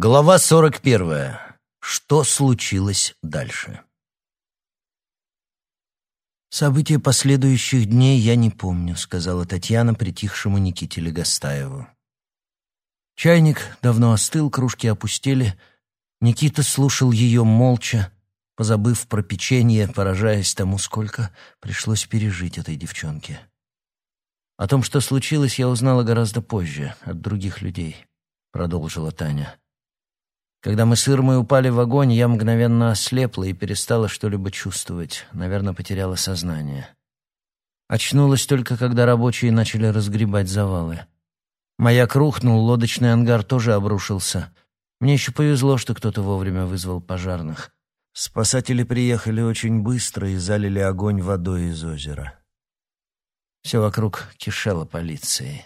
Глава 41. Что случилось дальше? «События последующих дней я не помню», — сказала Татьяна притихшему Никите Легостаеву. Чайник давно остыл, кружки опустели. Никита слушал ее молча, позабыв про печенье, поражаясь тому, сколько пришлось пережить этой девчонке. О том, что случилось, я узнала гораздо позже, от других людей, — продолжила Таня. Когда мы с Ирмой упали в огонь, я мгновенно ослепла и перестала что-либо чувствовать. Наверное, потеряла сознание. Очнулась только, когда рабочие начали разгребать завалы. Маяк рухнул, лодочный ангар тоже обрушился. Мне еще повезло, что кто-то вовремя вызвал пожарных. Спасатели приехали очень быстро и залили огонь водой из озера. Все вокруг кишело полицией.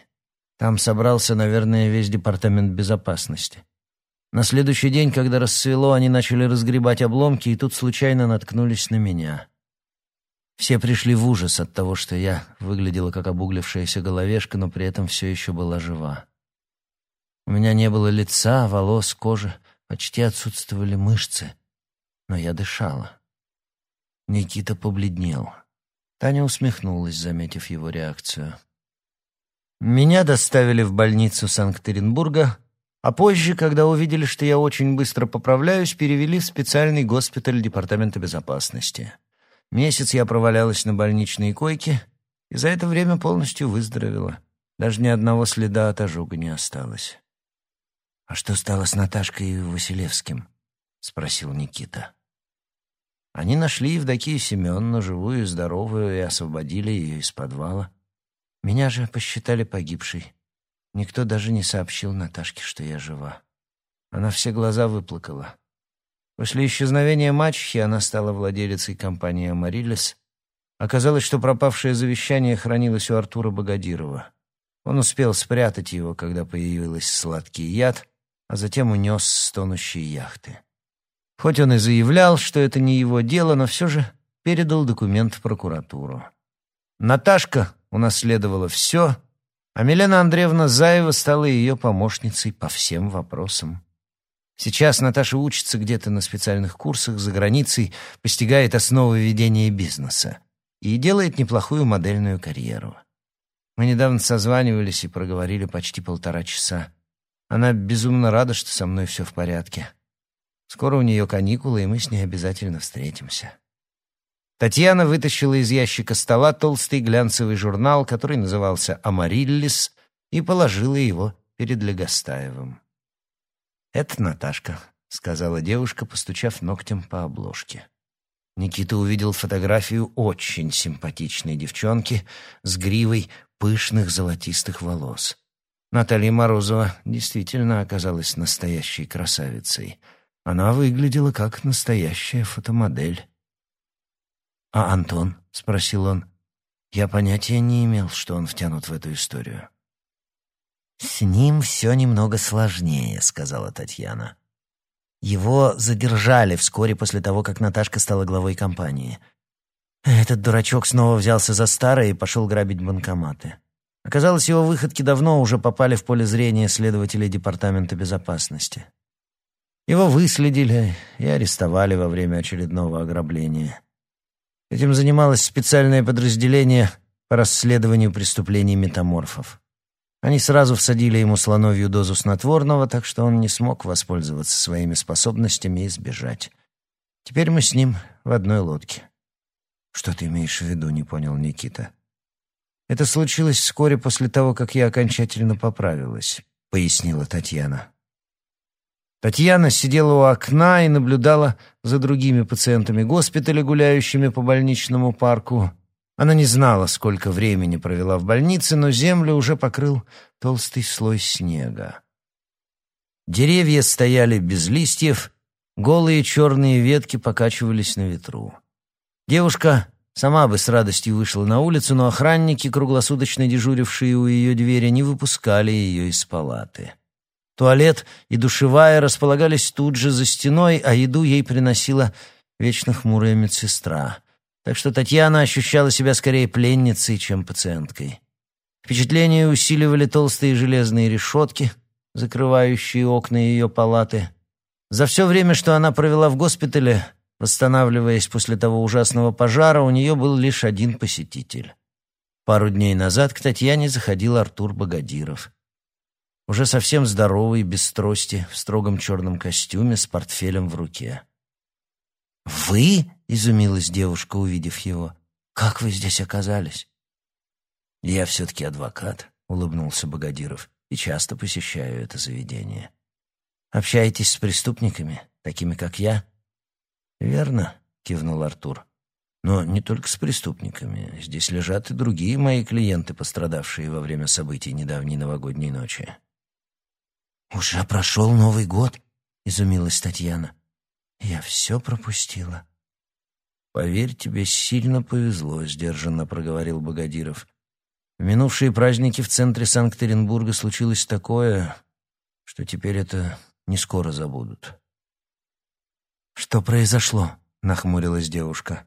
Там собрался, наверное, весь департамент безопасности. На следующий день, когда рассвело, они начали разгребать обломки, и тут случайно наткнулись на меня. Все пришли в ужас от того, что я выглядела как обуглившаяся головешка, но при этом все еще была жива. У меня не было лица, волос, кожи, почти отсутствовали мышцы, но я дышала. Никита побледнел. Таня усмехнулась, заметив его реакцию. Меня доставили в больницу Санкт-Петербурга, а позже, когда увидели, что я очень быстро поправляюсь, перевели в специальный госпиталь Департамента безопасности. Месяц я провалялась на больничной койке, и за это время полностью выздоровела. Даже ни одного следа от ожога не осталось. «А что стало с Наташкой и Василевским?» — спросил Никита. Они нашли Евдокию Семеновну, живую и здоровую, и освободили ее из подвала. Меня же посчитали погибшей. Никто даже не сообщил Наташке, что я жива. Она все глаза выплакала. После исчезновения мачехи она стала владелицей компании «Амарилис». Оказалось, что пропавшее завещание хранилось у Артура Богодирова. Он успел спрятать его, когда появилась сладкий яд, а затем унес с тонущей яхты. Хоть он и заявлял, что это не его дело, но все же передал документ в прокуратуру. Наташка унаследовала все — а Милена Андреевна Заева стала ее помощницей по всем вопросам. Сейчас Наташа учится где-то на специальных курсах за границей, постигает основы ведения бизнеса и делает неплохую модельную карьеру. Мы недавно созванивались и проговорили почти полтора часа. Она безумно рада, что со мной все в порядке. Скоро у нее каникулы, и мы с ней обязательно встретимся. Татьяна вытащила из ящика стола толстый глянцевый журнал, который назывался «Амариллис», и положила его перед Легостаевым. «Это Наташка», — сказала девушка, постучав ногтем по обложке. Никита увидел фотографию очень симпатичной девчонки с гривой пышных золотистых волос. Наталья Морозова действительно оказалась настоящей красавицей. Она выглядела как настоящая фотомодель. «А Антон?» — спросил он. Я понятия не имел, что он втянут в эту историю. «С ним все немного сложнее», — сказала Татьяна. Его задержали вскоре после того, как Наташка стала главой компании. Этот дурачок снова взялся за старое и пошел грабить банкоматы. Оказалось, его выходки давно уже попали в поле зрения следователей Департамента безопасности. Его выследили и арестовали во время очередного ограбления. Этим занималось специальное подразделение по расследованию преступлений метаморфов. Они сразу всадили ему слоновью дозу снотворного, так что он не смог воспользоваться своими способностями и сбежать. Теперь мы с ним в одной лодке. «Что ты имеешь в виду?» — не понял Никита. «Это случилось вскоре после того, как я окончательно поправилась», — пояснила Татьяна. Татьяна сидела у окна и наблюдала за другими пациентами госпиталя, гуляющими по больничному парку. Она не знала, сколько времени провела в больнице, но землю уже покрыл толстый слой снега. Деревья стояли без листьев, голые черные ветки покачивались на ветру. Девушка сама бы с радостью вышла на улицу, но охранники, круглосуточно дежурившие у ее двери, не выпускали ее из палаты. Туалет и душевая располагались тут же за стеной, а еду ей приносила вечно хмурая медсестра. Так что Татьяна ощущала себя скорее пленницей, чем пациенткой. Впечатление усиливали толстые железные решетки, закрывающие окна ее палаты. За все время, что она провела в госпитале, восстанавливаясь после того ужасного пожара, у нее был лишь один посетитель. Пару дней назад к Татьяне заходил Артур Богодиров. Уже совсем здоровый, без трости, в строгом черном костюме, с портфелем в руке. «Вы?» — изумилась девушка, увидев его. «Как вы здесь оказались?» «Я все-таки адвокат», — улыбнулся Богодиров, «и часто посещаю это заведение». «Общаетесь с преступниками, такими как я?» «Верно», — кивнул Артур. «Но не только с преступниками. Здесь лежат и другие мои клиенты, пострадавшие во время событий недавней новогодней ночи». «Уже прошел Новый год?» — изумилась Татьяна. «Я все пропустила». «Поверь, тебе сильно повезло», — сдержанно проговорил Богодиров. В минувшие праздники в центре Санкт-Петербурга случилось такое, что теперь это не скоро забудут. «Что произошло?» — нахмурилась девушка.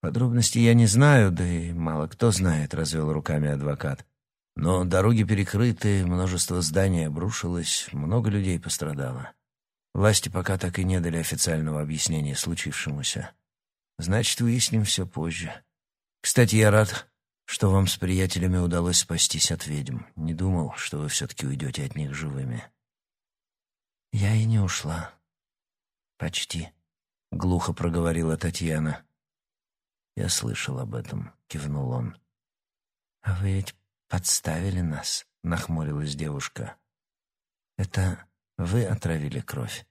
«Подробности я не знаю, да и мало кто знает», — развел руками адвокат. «Но дороги перекрыты, множество зданий обрушилось, много людей пострадало. Власти пока так и не дали официального объяснения случившемуся. Значит, выясним все позже. Кстати, я рад, что вам с приятелями удалось спастись от ведьм. Не думал, что вы все-таки уйдете от них живыми». «Я и не ушла», «Почти», — глухо проговорила Татьяна. «Я слышал об этом», — кивнул он. «А вы ведь подставили нас», — нахмурилась девушка. «Это вы отравили кровь?»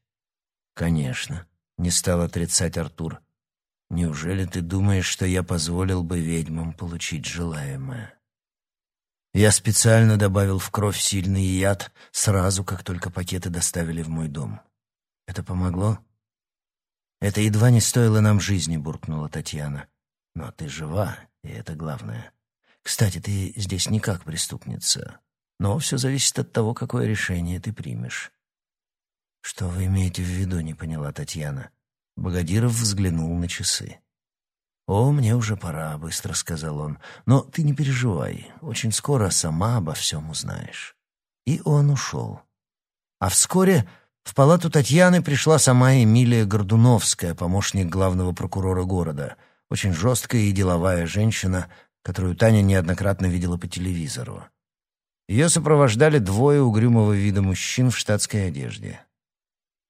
«Конечно», — не стал отрицать Артур. «Неужели ты думаешь, что я позволил бы ведьмам получить желаемое?» Я специально добавил в кровь сильный яд сразу, как только пакеты доставили в мой дом. Это помогло? «Это едва не стоило нам жизни», — буркнула Татьяна. «Но ты жива, и это главное. Кстати, ты здесь не как преступница, но все зависит от того, какое решение ты примешь». «Что вы имеете в виду?» — не поняла Татьяна. Богодиров взглянул на часы. «О, мне уже пора», — быстро сказал он. «Но ты не переживай, очень скоро сама обо всем узнаешь». И он ушел. А вскоре в палату Татьяны пришла сама Эмилия Гордуновская, помощник главного прокурора города, очень жесткая и деловая женщина, которую Таня неоднократно видела по телевизору. Ее сопровождали двое угрюмого вида мужчин в штатской одежде.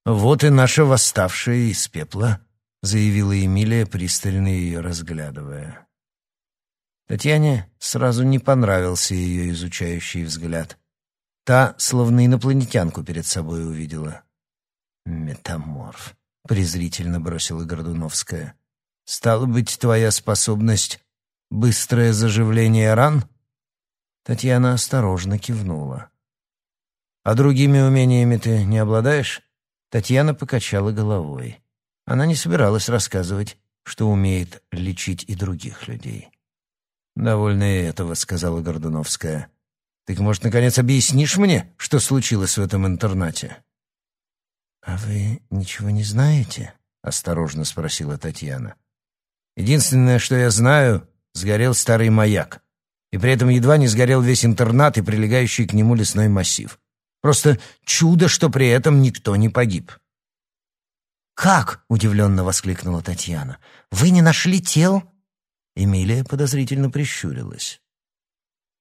«Вот и наша восставшая из пепла», — заявила Эмилия, пристально ее разглядывая. Татьяне сразу не понравился ее изучающий взгляд. Та, словно инопланетянку перед собой увидела. «Метаморф», — презрительно бросила Гордуновская. «Стало быть, твоя способность — быстрое заживление ран?» Татьяна осторожно кивнула. «А другими умениями ты не обладаешь?» Татьяна покачала головой. Она не собиралась рассказывать, что умеет лечить и других людей. «Довольно и этого», — сказала Гордуновская. «Так, может, наконец объяснишь мне, что случилось в этом интернате?» «А вы ничего не знаете?» — осторожно спросила Татьяна. «Единственное, что я знаю, сгорел старый маяк. И при этом едва не сгорел весь интернат и прилегающий к нему лесной массив. Просто чудо, что при этом никто не погиб». «Как?» — удивленно воскликнула Татьяна. «Вы не нашли тел?» Эмилия подозрительно прищурилась.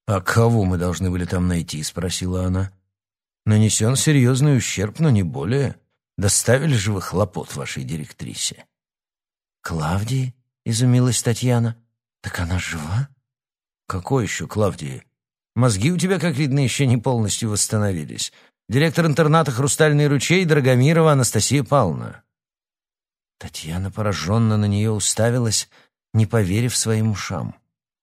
«А кого мы должны были там найти?» — спросила она. «Нанесен серьезный ущерб, но не более. Доставили же вы хлопот вашей директрисе?» «Клавдии?» — изумилась Татьяна. «Так она жива?» «Какой еще Клавдии? Мозги у тебя, как видно, еще не полностью восстановились. Директор интерната «Хрустальный ручей» Драгомирова Анастасия Павловна». Татьяна пораженно на нее уставилась, не поверив своим ушам.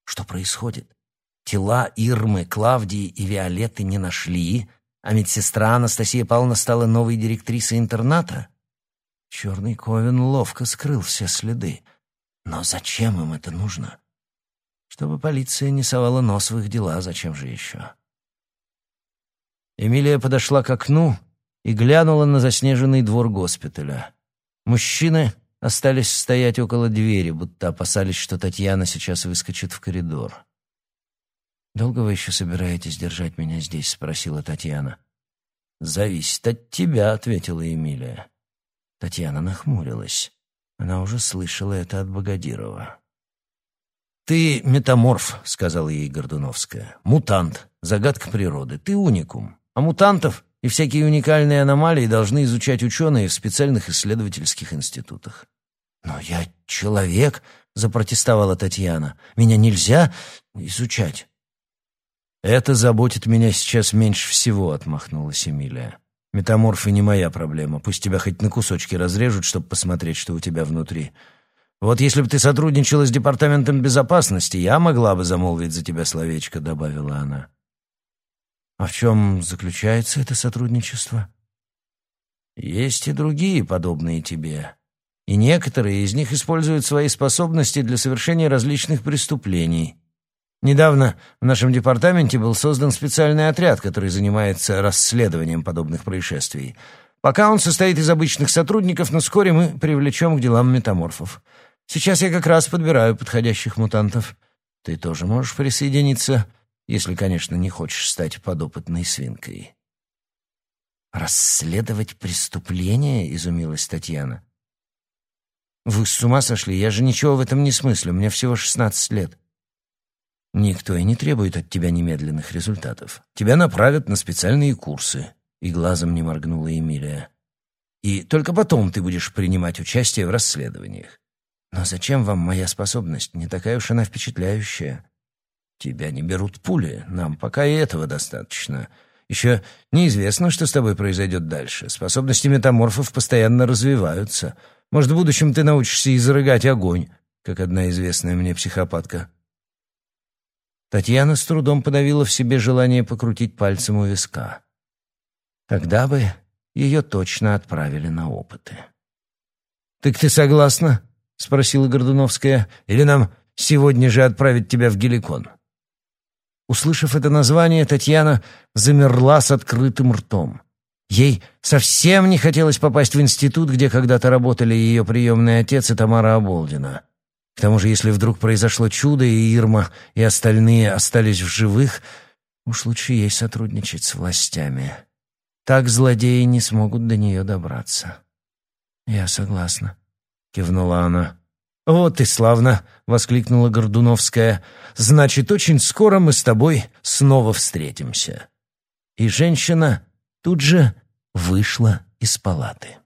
Что происходит? Тела Ирмы, Клавдии и Виолетты не нашли, а медсестра Анастасия Павловна стала новой директрисой интерната? Черный Ковен ловко скрыл все следы. Но зачем им это нужно? Чтобы полиция не совала нос в их дела, зачем же еще? Эмилия подошла к окну и глянула на заснеженный двор госпиталя. Мужчины остались стоять около двери, будто опасались, что Татьяна сейчас выскочит в коридор. «Долго вы еще собираетесь держать меня здесь?» — спросила Татьяна. «Зависит от тебя», — ответила Эмилия. Татьяна нахмурилась. Она уже слышала это от Богодирова. «Ты метаморф», — сказала ей Гордуновская. «Мутант. Загадка природы. Ты уникум. А мутантов и всякие уникальные аномалии должны изучать ученые в специальных исследовательских институтах». «Но я человек», — запротестовала Татьяна. «Меня нельзя изучать». «Это заботит меня сейчас меньше всего», — отмахнулась Эмилия. «Метаморфы не моя проблема. Пусть тебя хоть на кусочки разрежут, чтобы посмотреть, что у тебя внутри. Вот если бы ты сотрудничала с Департаментом безопасности, я могла бы замолвить за тебя словечко», — добавила она. «А в чем заключается это сотрудничество?» «Есть и другие, подобные тебе. И некоторые из них используют свои способности для совершения различных преступлений». Недавно в нашем департаменте был создан специальный отряд, который занимается расследованием подобных происшествий. Пока он состоит из обычных сотрудников, но вскоре мы привлечем к делам метаморфов. Сейчас я как раз подбираю подходящих мутантов. Ты тоже можешь присоединиться, если, конечно, не хочешь стать подопытной свинкой. «Расследовать преступление?» — изумилась Татьяна. «Вы с ума сошли? Я же ничего в этом не смыслю. Мне всего шестнадцать лет». Никто и не требует от тебя немедленных результатов. Тебя направят на специальные курсы. И глазом не моргнула Эмилия. И только потом ты будешь принимать участие в расследованиях. Но зачем вам моя способность? Не такая уж она впечатляющая. Тебя не берут пули. Нам пока и этого достаточно. Еще неизвестно, что с тобой произойдет дальше. Способности метаморфов постоянно развиваются. Может, в будущем ты научишься изрыгать огонь, как одна известная мне психопатка. Татьяна с трудом подавила в себе желание покрутить пальцем у виска. Тогда бы ее точно отправили на опыты. «Так ты согласна?» — спросила Гордуновская. «Или нам сегодня же отправить тебя в Геликон?» Услышав это название, Татьяна замерла с открытым ртом. Ей совсем не хотелось попасть в институт, где когда-то работали ее приемный отец и Тамара Оболдина. К тому же, если вдруг произошло чудо, и Ирма, и остальные остались в живых, уж лучше ей сотрудничать с властями. Так злодеи не смогут до нее добраться. «Я согласна», — кивнула она. «Вот и славно!» — воскликнула Гордуновская. «Значит, очень скоро мы с тобой снова встретимся». И женщина тут же вышла из палаты.